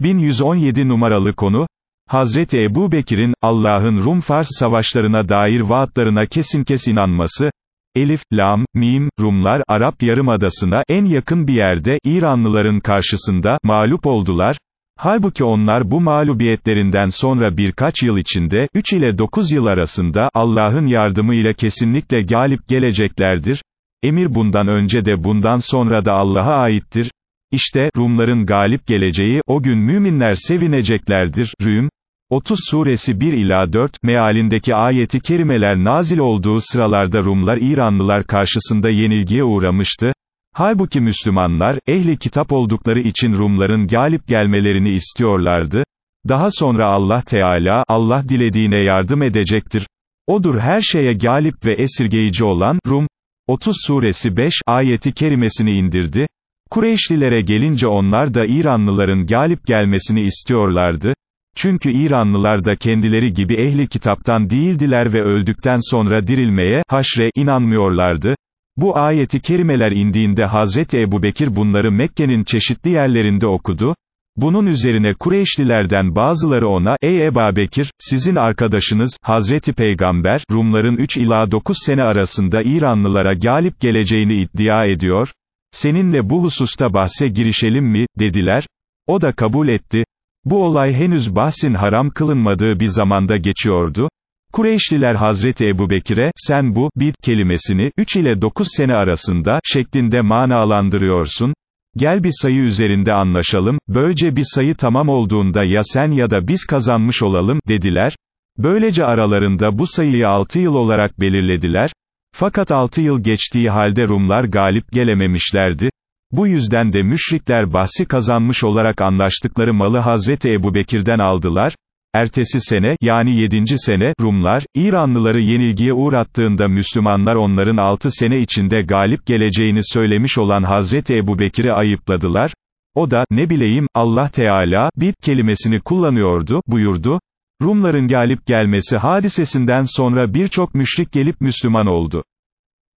1117 numaralı konu, Hazreti Ebu Bekir'in, Allah'ın Rum-Fars savaşlarına dair vaatlarına kesin kes inanması, Elif, Lam, Mim, Rumlar, Arap Yarımadası'na en yakın bir yerde, İranlıların karşısında, mağlup oldular, Halbuki onlar bu mağlubiyetlerinden sonra birkaç yıl içinde, 3 ile 9 yıl arasında, Allah'ın yardımı ile kesinlikle galip geleceklerdir. Emir bundan önce de bundan sonra da Allah'a aittir. İşte, Rumların galip geleceği, o gün müminler sevineceklerdir. Rüm, 30 suresi 1 ila 4, mealindeki ayeti kerimeler nazil olduğu sıralarda Rumlar İranlılar karşısında yenilgiye uğramıştı. Halbuki Müslümanlar, ehli kitap oldukları için Rumların galip gelmelerini istiyorlardı. Daha sonra Allah Teala, Allah dilediğine yardım edecektir. Odur her şeye galip ve esirgeyici olan, Rum, 30 suresi 5, ayeti kerimesini indirdi. Kureyşlilere gelince onlar da İranlıların galip gelmesini istiyorlardı. Çünkü İranlılar da kendileri gibi ehli kitaptan değildiler ve öldükten sonra dirilmeye, haşre, inanmıyorlardı. Bu ayeti kerimeler indiğinde Hazreti Ebu Bekir bunları Mekke'nin çeşitli yerlerinde okudu. Bunun üzerine Kureyşlilerden bazıları ona, ey Eba Bekir, sizin arkadaşınız, Hazreti Peygamber, Rumların 3 ila 9 sene arasında İranlılara galip geleceğini iddia ediyor. Seninle bu hususta bahse girişelim mi, dediler. O da kabul etti. Bu olay henüz bahsin haram kılınmadığı bir zamanda geçiyordu. Kureyşliler Hazreti Ebu Bekir'e, sen bu, bid, kelimesini, 3 ile 9 sene arasında, şeklinde manalandırıyorsun. Gel bir sayı üzerinde anlaşalım, böylece bir sayı tamam olduğunda ya sen ya da biz kazanmış olalım, dediler. Böylece aralarında bu sayıyı 6 yıl olarak belirlediler. Fakat 6 yıl geçtiği halde Rumlar galip gelememişlerdi. Bu yüzden de müşrikler bahsi kazanmış olarak anlaştıkları malı Hazreti Ebu Bekir'den aldılar. Ertesi sene, yani 7. sene, Rumlar, İranlıları yenilgiye uğrattığında Müslümanlar onların 6 sene içinde galip geleceğini söylemiş olan Hazreti Ebu Bekir'i ayıpladılar. O da, ne bileyim, Allah Teala, bit kelimesini kullanıyordu, buyurdu. Rumların galip gelmesi hadisesinden sonra birçok müşrik gelip Müslüman oldu.